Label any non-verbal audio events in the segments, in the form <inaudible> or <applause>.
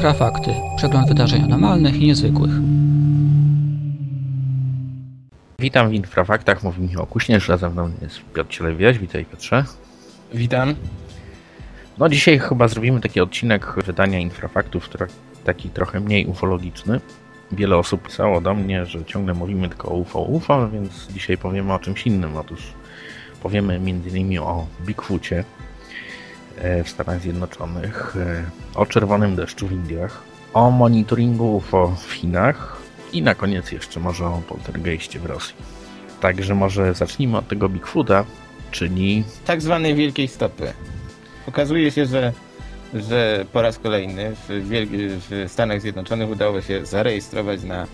Infrafakty. Przegląd wydarzeń anormalnych i niezwykłych. Witam w Infrafaktach, mówi Michał Kuśnierz, a ze mną jest Piotr Cielewiaś. Witaj Piotrze. Witam. No dzisiaj chyba zrobimy taki odcinek wydania Infrafaktów, taki trochę mniej ufologiczny. Wiele osób pisało do mnie, że ciągle mówimy tylko o UFO, UFO, więc dzisiaj powiemy o czymś innym. Otóż powiemy m.in. o Bigfoocie w Stanach Zjednoczonych, e, o czerwonym deszczu w Indiach, o monitoringu UFO w Chinach i na koniec jeszcze może o poltergeistie w Rosji. Także może zacznijmy od tego Bigfoota, czyli... Tak zwanej wielkiej stopy. Okazuje się, że, że po raz kolejny w, w Stanach Zjednoczonych udało się zarejestrować na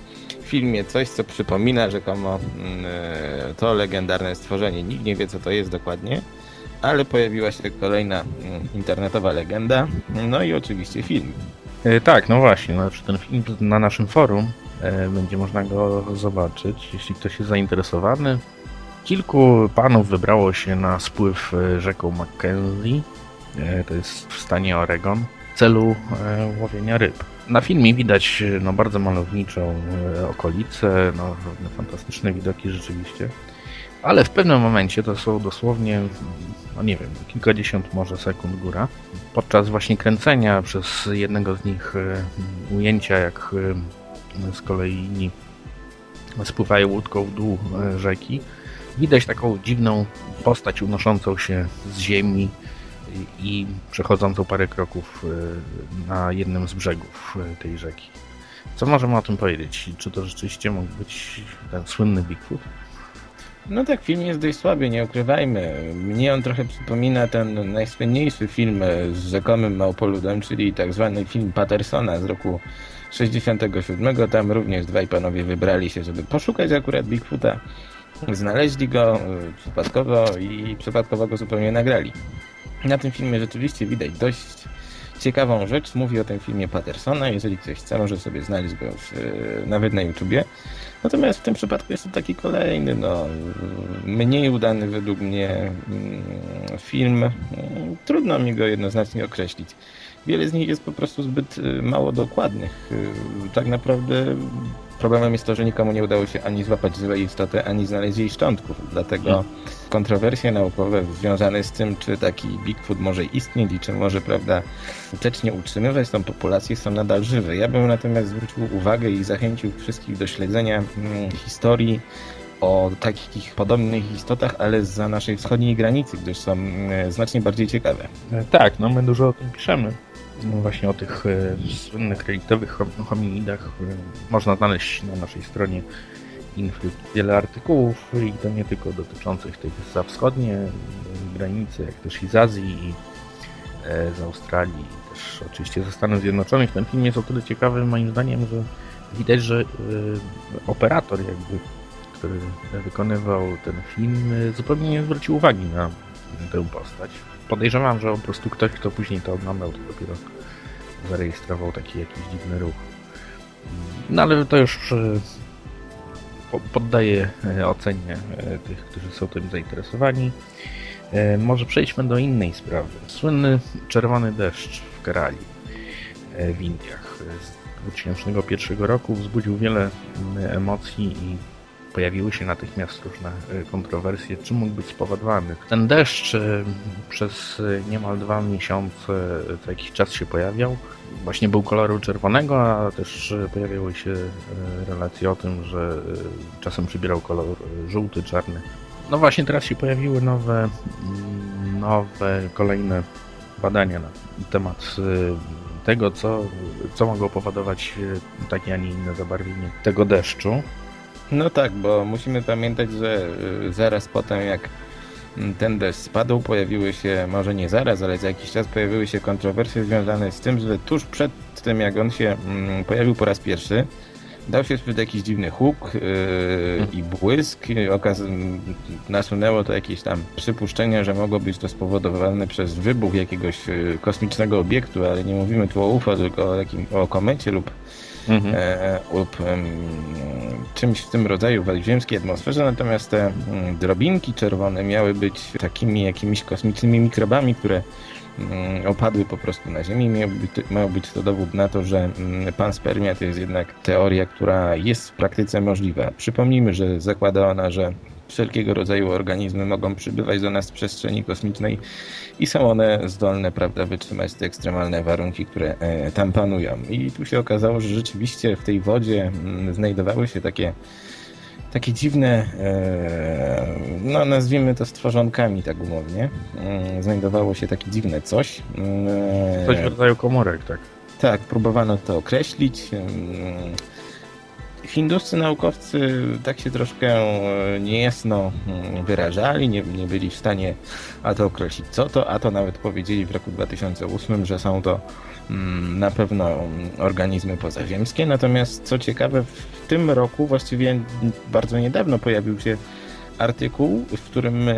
filmie coś, co przypomina rzekomo mm, e, to legendarne stworzenie. Nikt nie wie, co to jest dokładnie, ale pojawiła się kolejna mm, internetowa legenda, no i oczywiście film. E, tak, no właśnie, znaczy ten film na naszym forum e, będzie można go zobaczyć, jeśli ktoś jest zainteresowany. Kilku panów wybrało się na spływ rzeką Mackenzie, to jest w stanie Oregon, w celu łowienia ryb. Na filmie widać no, bardzo malowniczą e, okolicę, no, fantastyczne widoki rzeczywiście, ale w pewnym momencie to są dosłownie, no nie wiem, kilkadziesiąt może sekund góra. Podczas właśnie kręcenia przez jednego z nich e, ujęcia, jak e, z kolei spływają łódką w dół rzeki, widać taką dziwną postać unoszącą się z ziemi, i przechodzącą parę kroków e, na jednym z brzegów e, tej rzeki. Co możemy o tym powiedzieć? Czy to rzeczywiście mógł być ten słynny Bigfoot? No tak, film jest dość słaby, nie ukrywajmy. Mnie on trochę przypomina ten najsłynniejszy film z rzekomym małpoludem, czyli tak zwany film Pattersona z roku 67. Tam również dwaj panowie wybrali się, żeby poszukać akurat Bigfoota. Znaleźli go e, przypadkowo i przypadkowo go zupełnie nagrali. Na tym filmie rzeczywiście widać dość ciekawą rzecz. Mówi o tym filmie Pattersona. Jeżeli ktoś chce, może sobie znaleźć go w, nawet na YouTubie. Natomiast w tym przypadku jest to taki kolejny, no, mniej udany według mnie mm, film. Trudno mi go jednoznacznie określić. Wiele z nich jest po prostu zbyt y, mało dokładnych. Y, tak naprawdę Problemem jest to, że nikomu nie udało się ani złapać złej istoty, ani znaleźć jej szczątków. Dlatego. Kontrowersje naukowe związane z tym, czy taki Bigfoot może istnieć i czy może, prawda, skutecznie utrzymywać tą populację, są nadal żywe. Ja bym natomiast zwrócił uwagę i zachęcił wszystkich do śledzenia hmm, historii o takich podobnych istotach, ale za naszej wschodniej granicy, gdyż są hmm, znacznie bardziej ciekawe. E, tak, no my dużo o tym piszemy. No właśnie o tych e, słynnych reliktowych hominidach e, można znaleźć na naszej stronie Wiele artykułów i to nie tylko dotyczących tych za wschodnie granice, jak też i z Azji, i e, z Australii, i też oczywiście ze Stanów Zjednoczonych. Ten film jest o tyle ciekawy moim zdaniem, że widać, że operator jakby, który wykonywał ten film, zupełnie nie zwrócił uwagi na tę postać podejrzewam, że po prostu ktoś, kto później to oglądał, to dopiero zarejestrował taki jakiś dziwny ruch. No ale to już e, poddaję e, ocenie e, tych, którzy są tym zainteresowani. Może przejdźmy do innej sprawy. Słynny czerwony deszcz w Kerali w Indiach z 2001 roku wzbudził wiele emocji i pojawiły się natychmiast różne e, kontrowersje, czym mógł być spowodowany. Ten deszcz e, przez e, niemal dwa miesiące co jakiś czas się pojawiał. Właśnie był koloru czerwonego, a też pojawiały się relacje o tym, że czasem przybierał kolor żółty, czarny. No właśnie teraz się pojawiły nowe, mm, nowe kolejne badania na temat tego, co, co mogło powodować takie, a nie inne zabarwienie tego deszczu. No tak, bo musimy pamiętać, że y, zaraz potem jak ten deszcz spadł, pojawiły się, może nie zaraz, ale za jakiś czas pojawiły się kontrowersje związane z tym, że tuż przed tym jak on się mm, pojawił po raz pierwszy, dał się słyszeć jakiś dziwny huk yy, i błysk. Okaz nasunęło to jakieś tam przypuszczenia, że mogło być to spowodowane przez wybuch jakiegoś yy, kosmicznego obiektu, ale nie mówimy tu o UFO, tylko o, jakim, o komecie lub mhm. e, lub czymś w tym rodzaju w ziemskiej atmosferze, natomiast te drobinki czerwone miały być takimi jakimiś kosmicznymi mikrobami, które mm, opadły po prostu na Ziemi. Być, miał być to dowód na to, że mm, panspermia to jest jednak teoria, która jest w praktyce możliwa. Przypomnijmy, że zakłada ona, że wszelkiego rodzaju organizmy mogą przybywać do nas z przestrzeni kosmicznej i są one zdolne, prawda, wytrzymać te ekstremalne warunki, które e, tam panują. I tu się okazało, że rzeczywiście w tej wodzie mm, znajdowały się takie takie dziwne, e, no nazwijmy to stworzonkami tak umownie. Mm, Znajdowało się takie dziwne coś. E, Coś w rodzaju komórek, tak. tak, próbowano to określić. Hinduscy naukowcy tak się troszkę e, niejasno mm, wyrażali, nie, nie byli w stanie a to określić co to, a to nawet powiedzieli w roku 2008, że są to mm, na pewno mm, organizmy pozaziemskie. Natomiast co ciekawe, w tym roku, właściwie bardzo niedawno pojawił się artykuł, w którym e,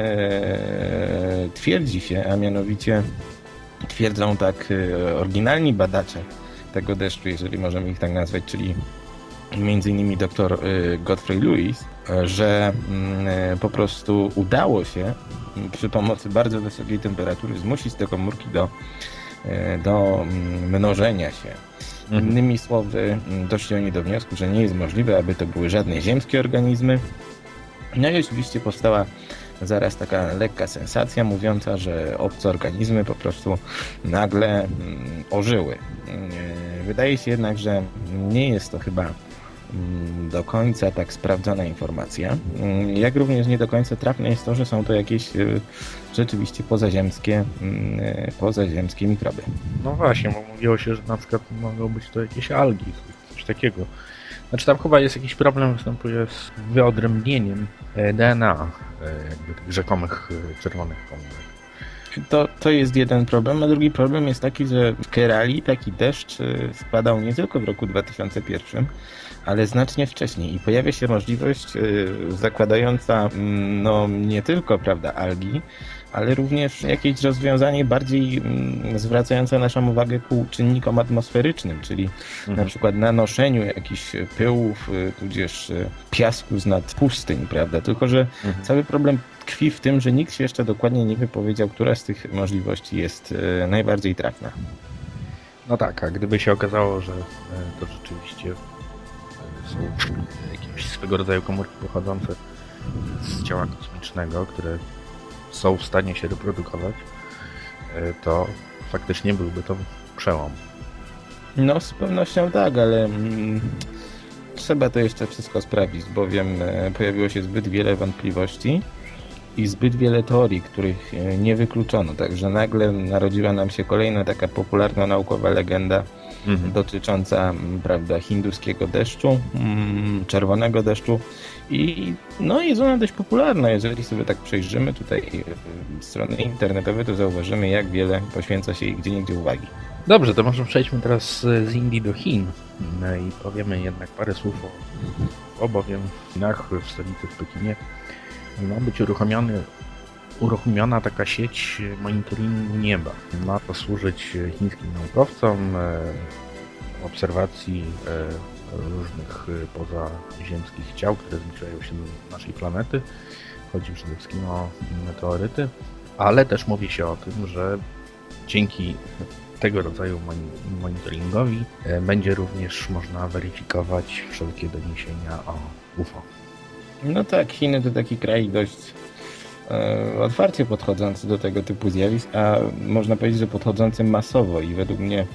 twierdzi się, a mianowicie twierdzą tak e, oryginalni badacze tego deszczu, jeżeli możemy ich tak nazwać, czyli między innymi dr y, Godfrey Lewis, y, że mm, po prostu udało się mm, przy pomocy bardzo wysokiej temperatury zmusić te komórki do, y, do mm, mnożenia się. Mhm. Innymi słowy, doszli oni do wniosku, że nie jest możliwe, aby to były żadne ziemskie organizmy. No i oczywiście powstała zaraz taka lekka sensacja mówiąca, że obce organizmy po prostu nagle ożyły. Wydaje się jednak, że nie jest to chyba do końca tak sprawdzona informacja. Mm, Jak również nie do końca trafne jest to, że są to jakieś y, rzeczywiście pozaziemskie, mm, y, pozaziemskie mikroby. No właśnie, bo mówiło się, że na przykład mogą być to jakieś algi, coś takiego. Znaczy tam chyba jest jakiś problem, występuje z wyodrębnieniem e, DNA e, jakby tych rzekomych e, czerwonych komórek. To, to jest jeden problem, a drugi problem jest taki, że w Kerali taki deszcz y, spadał nie tylko w roku 2001, ale znacznie wcześniej i pojawia się możliwość y, zakładająca mm, no, nie tylko prawda, algi, ale również jakieś rozwiązanie bardziej mm, zwracające naszą uwagę ku czynnikom atmosferycznym, czyli na przykład nanoszeniu jakichś pyłów, y, tudzież piasku z nad pustyń, prawda? Tylko, że Mhm. cały problem tkwi w tym, że nikt się jeszcze dokładnie nie wypowiedział, która z tych możliwości jest y, najbardziej trafna. No tak, a gdyby się okazało, że e, to rzeczywiście e, są jakieś swego rodzaju komórki pochodzące z ciała kosmicznego, które są w stanie się reprodukować, e, to faktycznie byłby to przełom. No, z pewnością tak, ale mm, trzeba to jeszcze wszystko sprawdzić, bowiem e, pojawiło się zbyt wiele wątpliwości i zbyt wiele teorii, których e, nie wykluczono. Także nagle narodziła nam się kolejna taka popularna naukowa legenda dotycząca m, prawda, hinduskiego deszczu, czerwonego deszczu i no, jest ona dość popularna. Jeżeli sobie tak przejrzymy tutaj e, strony internetowe, to zauważymy, jak wiele poświęca się gdzie niegdzie uwagi. Dobrze, to może przejdźmy teraz z Indii do Chin no i powiemy jednak parę słów o, o bowiem Chinach, w stolicy w Pekinie ma być uruchomiony, uruchomiona taka sieć monitoringu nieba. Ma to służyć chińskim naukowcom e, obserwacji e, różnych e, pozaziemskich ciał, które zbliżają się do naszej planety. Chodzi przede wszystkim o meteoryty, ale też mówi się o tym, że dzięki tego rodzaju moni- monitoringowi będzie również można weryfikować wszelkie doniesienia o UFO. No tak, Chiny to taki kraj dość e, otwarcie podchodzący do tego typu zjawisk, a można powiedzieć, że podchodzący masowo i według mnie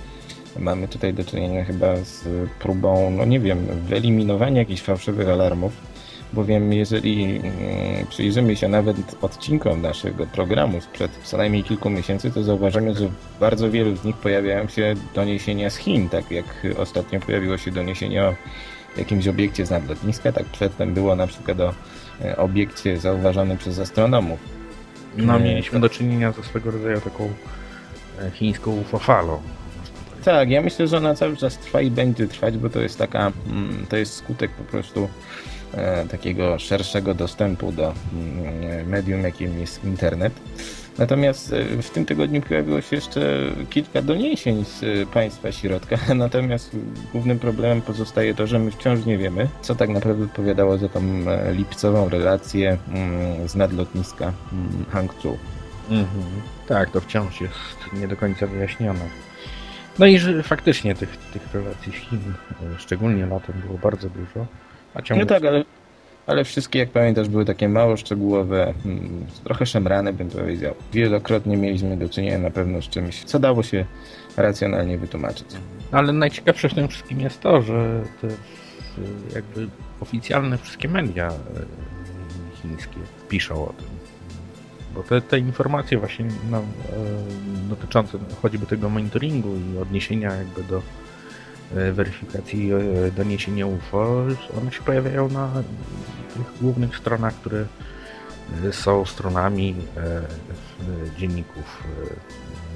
mamy tutaj do czynienia chyba z próbą, no nie wiem, wyeliminowania jakichś fałszywych alarmów, bowiem jeżeli mm, przyjrzymy się nawet odcinkom naszego programu sprzed co najmniej kilku miesięcy, to zauważymy, że w bardzo wielu z nich pojawiają się doniesienia z Chin, tak jak ostatnio pojawiło się doniesienie o jakimś obiekcie z nadlotniska, tak przedtem było na przykład o e, obiekcie zauważonym przez astronomów. No, Nie, mieliśmy do czynienia ze swego rodzaju taką e, chińską UFO-falą. Tak, ja myślę, że ona cały czas trwa i będzie trwać, bo to jest taka, mm, to jest skutek po prostu e, takiego szerszego dostępu do mm, medium, jakim jest internet. Natomiast e, w tym tygodniu pojawiło się jeszcze kilka doniesień z e, państwa środka, <laughs> natomiast głównym problemem pozostaje to, że my wciąż nie wiemy, co tak naprawdę odpowiadało za tą e, lipcową relację mm, z nadlotniska mm, Hangzhou. Mhm. Tak, to wciąż jest nie do końca wyjaśnione. No i że faktycznie tych, tych relacji z Chin, szczególnie latem, było bardzo dużo. A No ciągle tak, ale, ale wszystkie, jak pamiętasz, były takie mało szczegółowe, mm, trochę szemrane, bym powiedział. Wielokrotnie mieliśmy do czynienia na pewno z czymś, co dało się racjonalnie wytłumaczyć. Ale najciekawsze w tym wszystkim jest to, że te jakby oficjalne wszystkie media e, chińskie piszą o tym. Bo te, te informacje właśnie no, dotyczące choćby tego monitoringu i odniesienia jakby do weryfikacji e, doniesienia UFO, one się pojawiają na tych głównych stronach, które e, są stronami e, e, dzienników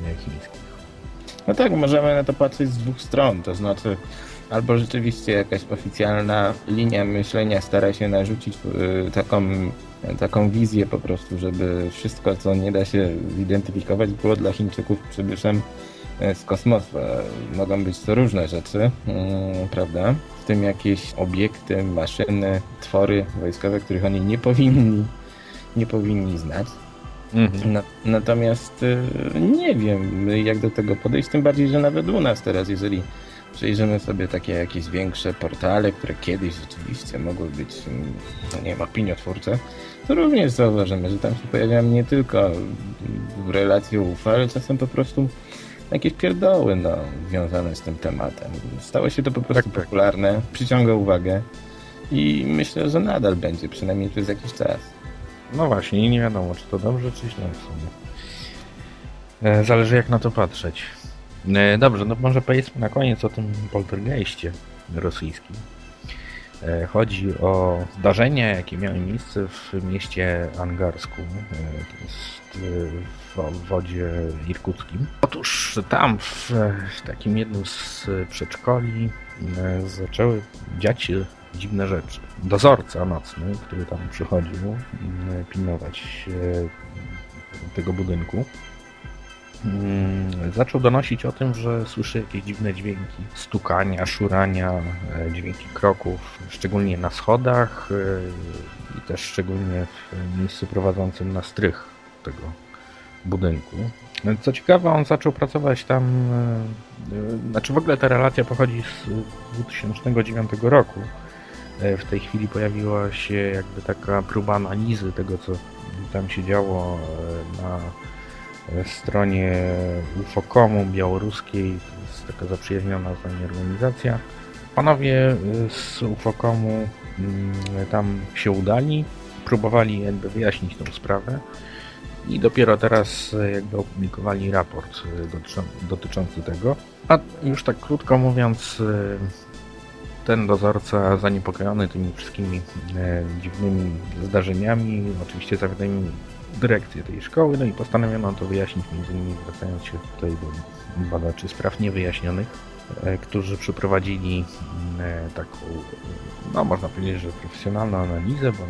e, chińskich. No tak, możemy na to patrzeć z dwóch stron, to znaczy albo rzeczywiście jakaś oficjalna linia myślenia stara się narzucić taką, taką wizję po prostu, żeby wszystko, co nie da się zidentyfikować, było dla Chińczyków przybyszem e, z kosmosu. E, Mogą być to różne rzeczy, mm, prawda? W tym jakieś obiekty, maszyny, twory wojskowe, których oni nie powinni, nie powinni znać. Mhm. Na, natomiast nie wiem, jak do tego podejść, tym bardziej, że nawet u nas teraz, jeżeli przejrzymy sobie takie jakieś większe portale, które kiedyś rzeczywiście mogły być, mm, no nie wiem, opiniotwórcze, to również zauważymy, że tam się pojawiają nie tylko relacje UFO, ale czasem po prostu jakieś pierdoły no, związane z tym tematem. Stało się to po prostu Tak, tak. popularne, przyciąga uwagę i myślę, że nadal będzie, przynajmniej przez jakiś czas. No właśnie, nie wiadomo, czy to dobrze, czy źle w sumie. E, Zależy jak na to patrzeć. E, Dobrze, no może powiedzmy na koniec o tym poltergeistie rosyjskim. E, Chodzi o zdarzenia, jakie miały miejsce w mieście Angarsku. E, To jest e, w obwodzie irkuckim. Otóż tam, w takim jednym z przedszkoli, e, zaczęły dziać się dziwne rzeczy. Dozorca nocny, który tam przychodził pilnować e, tego budynku, zaczął donosić o tym, że słyszy jakieś dziwne dźwięki, stukania, szurania, e, dźwięki kroków, szczególnie na schodach e, i też szczególnie w miejscu prowadzącym na strych tego budynku. Co ciekawe, on zaczął pracować tam, e, e, znaczy w ogóle ta relacja pochodzi z 2009 roku. E, W tej chwili pojawiła się jakby taka próba analizy tego, co tam się działo e, na e, stronie UFOKOMu białoruskiej. To jest taka zaprzyjaźniona z nami organizacja. Panowie e, z UFOKOMu mm, tam się udali, próbowali jakby wyjaśnić tą sprawę i dopiero teraz e, jakby opublikowali raport e, dotyczą- dotyczący tego. A już tak krótko mówiąc, e, ten dozorca zaniepokojony tymi wszystkimi e, dziwnymi zdarzeniami, oczywiście zawiadomił dyrekcję tej szkoły, no i postanowiono to wyjaśnić, między innymi zwracając się tutaj do badaczy spraw niewyjaśnionych, e, którzy przeprowadzili e, taką, no można powiedzieć, że profesjonalną analizę, bo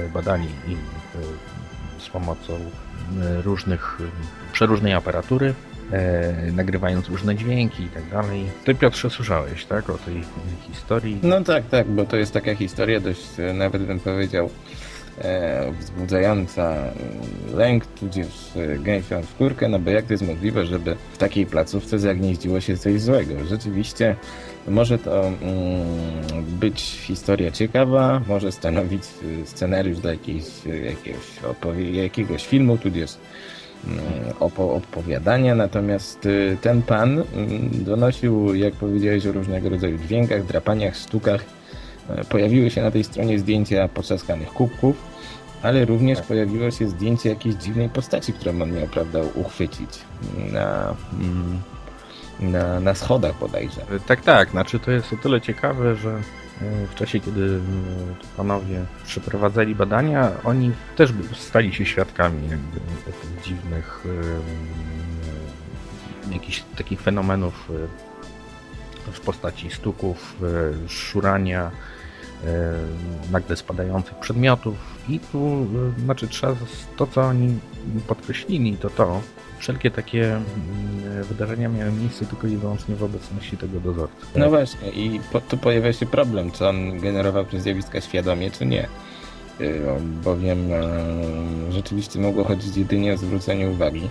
e, badali e, z pomocą e, różnych, e, przeróżnej aparatury, e, nagrywając różne dźwięki i tak dalej. Ty Piotrze słyszałeś, tak, o tej e, historii? No tak, tak, bo to jest taka historia dość, e, nawet bym powiedział, e, wzbudzająca e, lęk, tudzież e, gęsią skórkę, no bo jak to jest możliwe, żeby w takiej placówce zagnieździło się coś złego? Rzeczywiście może to mm, być historia ciekawa, może stanowić e, scenariusz do jakiejś, e, jakiegoś, jakiegoś filmu, tudzież mm, opo- opowiadania, natomiast ten pan mm, donosił, jak powiedziałeś, o różnego rodzaju dźwiękach, drapaniach, stukach. E, Pojawiły się na tej stronie zdjęcia potrzaskanych kubków, ale również pojawiło się zdjęcie jakiejś dziwnej postaci, którą on miał, prawda, uchwycić na, mm, na, na schodach bodajże. Tak, tak. Znaczy to jest o tyle ciekawe, że e, w czasie, kiedy e, panowie przeprowadzali badania, oni też stali się świadkami jakby tych dziwnych e, jakichś takich fenomenów e, w postaci stuków, e, szurania, e, nagle spadających przedmiotów i tu, e, znaczy trzeba, to co oni podkreślili, to to, wszelkie takie mm, wydarzenia miały miejsce tylko i wyłącznie w obecności tego dozorcy. No właśnie, i po, tu pojawia się problem, czy on generował te zjawiska świadomie, czy nie. bowiem rzeczywiście mogło chodzić jedynie o zwrócenie uwagi,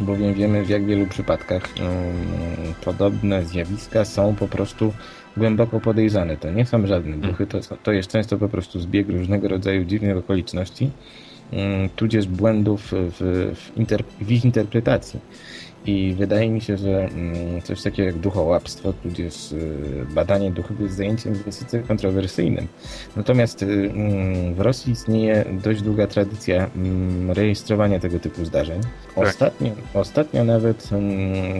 bowiem wiemy w jak wielu przypadkach mm, podobne zjawiska są po prostu głęboko podejrzane. To nie są żadne duchy, to, to jest często po prostu zbieg różnego rodzaju dziwnych okoliczności, mm, tudzież błędów w, w, inter, w ich interpretacji. I wydaje mi się, że mm, coś takiego jak duchołapstwo, tudzież y, badanie duchów jest zajęciem dosyć kontrowersyjnym. Natomiast y, mm, w Rosji istnieje dość długa tradycja mm, rejestrowania tego typu zdarzeń. Ostatnio, ostatnio nawet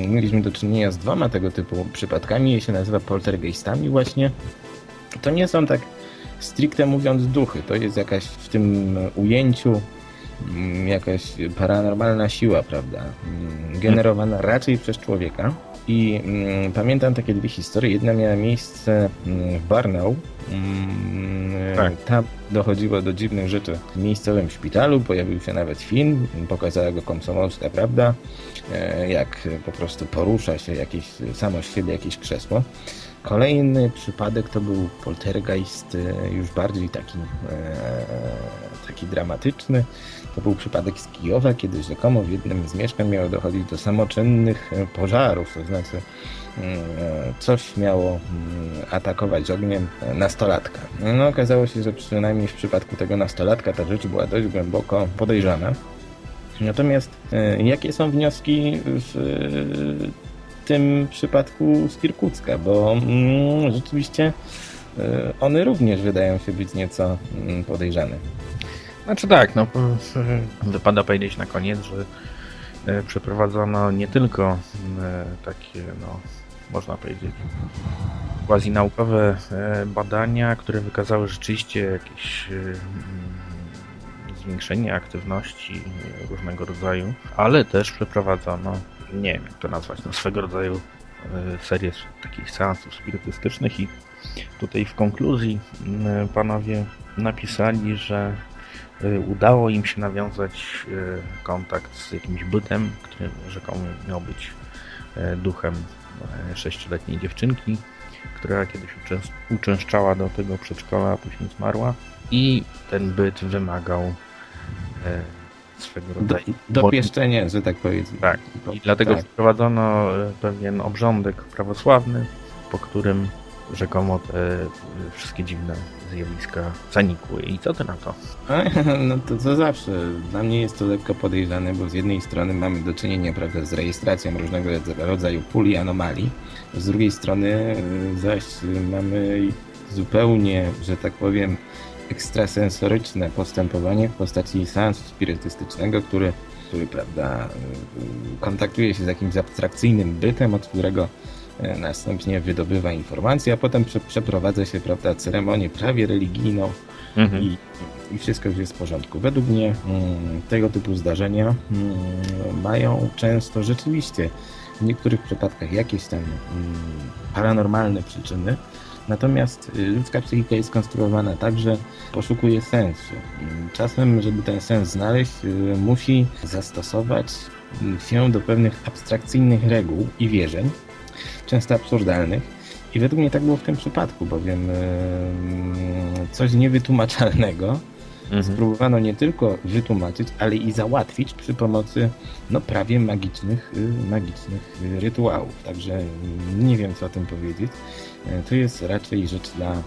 mieliśmy do czynienia z dwoma tego typu przypadkami, je się nazywa poltergeistami właśnie. To nie są tak stricte mówiąc duchy, to jest jakaś w tym ujęciu jakaś paranormalna siła, prawda? Mm, Generowana raczej przez człowieka. I mm, pamiętam takie dwie historie. Jedna miała miejsce mm, w Barnau. Mm, Tak. Tam dochodziło do dziwnych rzeczy w miejscowym szpitalu. Pojawił się nawet film. Pokazała go komsomolska prawda. E, Jak po prostu porusza się jakieś, samo z siebie jakieś krzesło. Kolejny przypadek to był poltergeist e, już bardziej taki, e, taki dramatyczny. To był przypadek z Kijowa, kiedy rzekomo w jednym z mieszkań miało dochodzić do samoczynnych e, pożarów, to znaczy mm, coś miało mm, atakować ogniem nastolatka. No okazało się, że przynajmniej w przypadku tego nastolatka ta rzecz była dość głęboko podejrzana. Natomiast jakie są wnioski w tym przypadku z Kirkucka? Bo mm, rzeczywiście e, one również wydają się być nieco mm, podejrzane. Znaczy tak, no po- wypada powiedzieć na koniec, że e, przeprowadzono nie tylko e, takie, no można powiedzieć, quasi naukowe badania, które wykazały rzeczywiście jakieś mm, zwiększenie aktywności różnego rodzaju, ale też przeprowadzono, nie wiem jak to nazwać, no swego rodzaju e, serię takich seansów spirytystycznych i tutaj w konkluzji m, panowie napisali, że y, udało im się nawiązać kontakt z jakimś bytem, który rzekomo miał być duchem sześcioletniej dziewczynki, która kiedyś uczęs- uczęszczała do tego przedszkola, a później zmarła. I ten byt wymagał swego Do, rodzaju dopieszczenie, że tak powiedzieć. tak. I dlatego Tak. wprowadzono e, pewien obrządek prawosławny, po którym rzekomo te e, wszystkie dziwne zjawiska zanikły. I co ty na to? <laughs> No to co zawsze. Dla mnie jest to lekko podejrzane, bo z jednej strony mamy do czynienia prawda, z rejestracją różnego rodzaju pól i anomalii, z drugiej strony y, zaś mamy zupełnie, że tak powiem, ekstrasensoryczne postępowanie w postaci seansu spirytystycznego, który, który prawda, y, kontaktuje się z jakimś abstrakcyjnym bytem, od którego y, następnie wydobywa informacje, a potem prze, przeprowadza się prawda, ceremonię prawie religijną, Mhm. i, i wszystko już jest w porządku. Według mnie mm, tego typu zdarzenia mm, mają często rzeczywiście w niektórych przypadkach jakieś tam mm, paranormalne przyczyny. Natomiast y, ludzka psychika jest skonstruowana tak, że poszukuje sensu. Mm, Czasem, żeby ten sens znaleźć, y, musi zastosować mm, się do pewnych abstrakcyjnych reguł i wierzeń, często absurdalnych. I według mnie tak było w tym przypadku, bowiem em, coś niewytłumaczalnego Mhm. spróbowano nie tylko wytłumaczyć, ale i załatwić przy pomocy no, prawie magicznych, y, magicznych y, rytuałów. Także mm, nie wiem, co o tym powiedzieć. E, To jest raczej rzecz dla mm,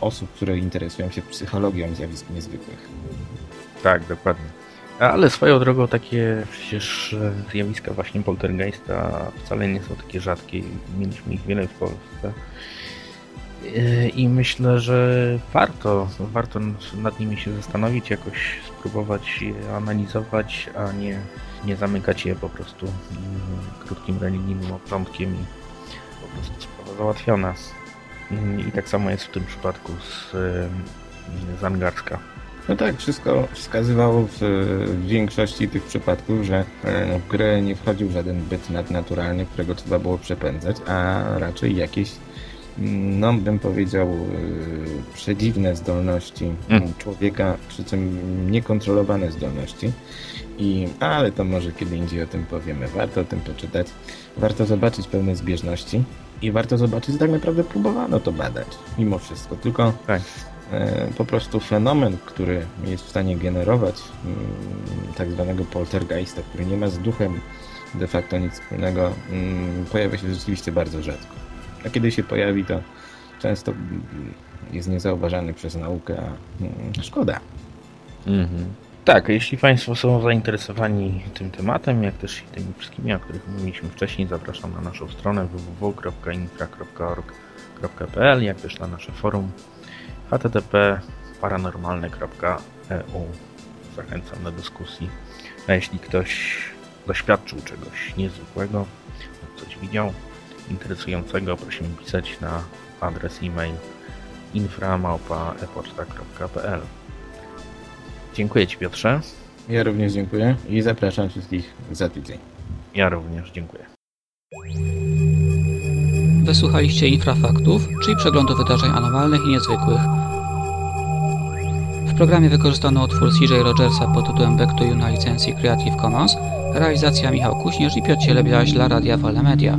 osób, które interesują się psychologią zjawisk niezwykłych. Tak, dokładnie. Ale swoją drogą takie przecież e, zjawiska właśnie poltergeista wcale nie są takie rzadkie. Mieliśmy ich wiele w Polsce. E, I myślę, że warto, warto nad nimi się zastanowić, jakoś spróbować je analizować, a nie, nie zamykać je po prostu mm, krótkim religijnym obrządkiem prostu sprawa załatwiona. Mm, I tak samo jest w tym przypadku z, e, z Angarska. No tak, wszystko wskazywało w, w większości tych przypadków, że e, w grę nie wchodził żaden byt nadnaturalny, którego trzeba było przepędzać, a raczej jakieś, mm, no bym powiedział, e, przedziwne zdolności Mm. człowieka, przy czym niekontrolowane zdolności. I, ale to może kiedy indziej o tym powiemy. Warto o tym poczytać, warto zobaczyć pewne zbieżności i warto zobaczyć, że tak naprawdę próbowano to badać, mimo wszystko. Tylko Tak. e, po prostu fenomen, który jest w stanie generować mm, tak zwanego poltergeista, który nie ma z duchem de facto nic wspólnego, mm, pojawia się rzeczywiście bardzo rzadko. A kiedy się pojawi, to często jest niezauważany przez naukę, a mm, szkoda. Mhm. Tak, jeśli Państwo są zainteresowani tym tematem, jak też i tymi wszystkimi, o których mówiliśmy wcześniej, zapraszam na naszą stronę www.infra.org.pl, jak też na nasze forum http paranormalne.eu. Zachęcam do dyskusji. A jeśli ktoś doświadczył czegoś niezwykłego, coś widział interesującego, prosimy pisać na adres e-mail infra.epoczta.pl Dziękuję Ci Piotrze. Ja również dziękuję i zapraszam wszystkich za tydzień. Ja również dziękuję. Wysłuchaliście Infrafaktów, czyli przeglądu wydarzeń anormalnych i niezwykłych. W programie wykorzystano utwór CJ Rogersa pod tytułem Back to You na licencji Creative Commons, realizacja Michał Kuśnierz i Piotr Cielebiaś dla Radia Wolne Media.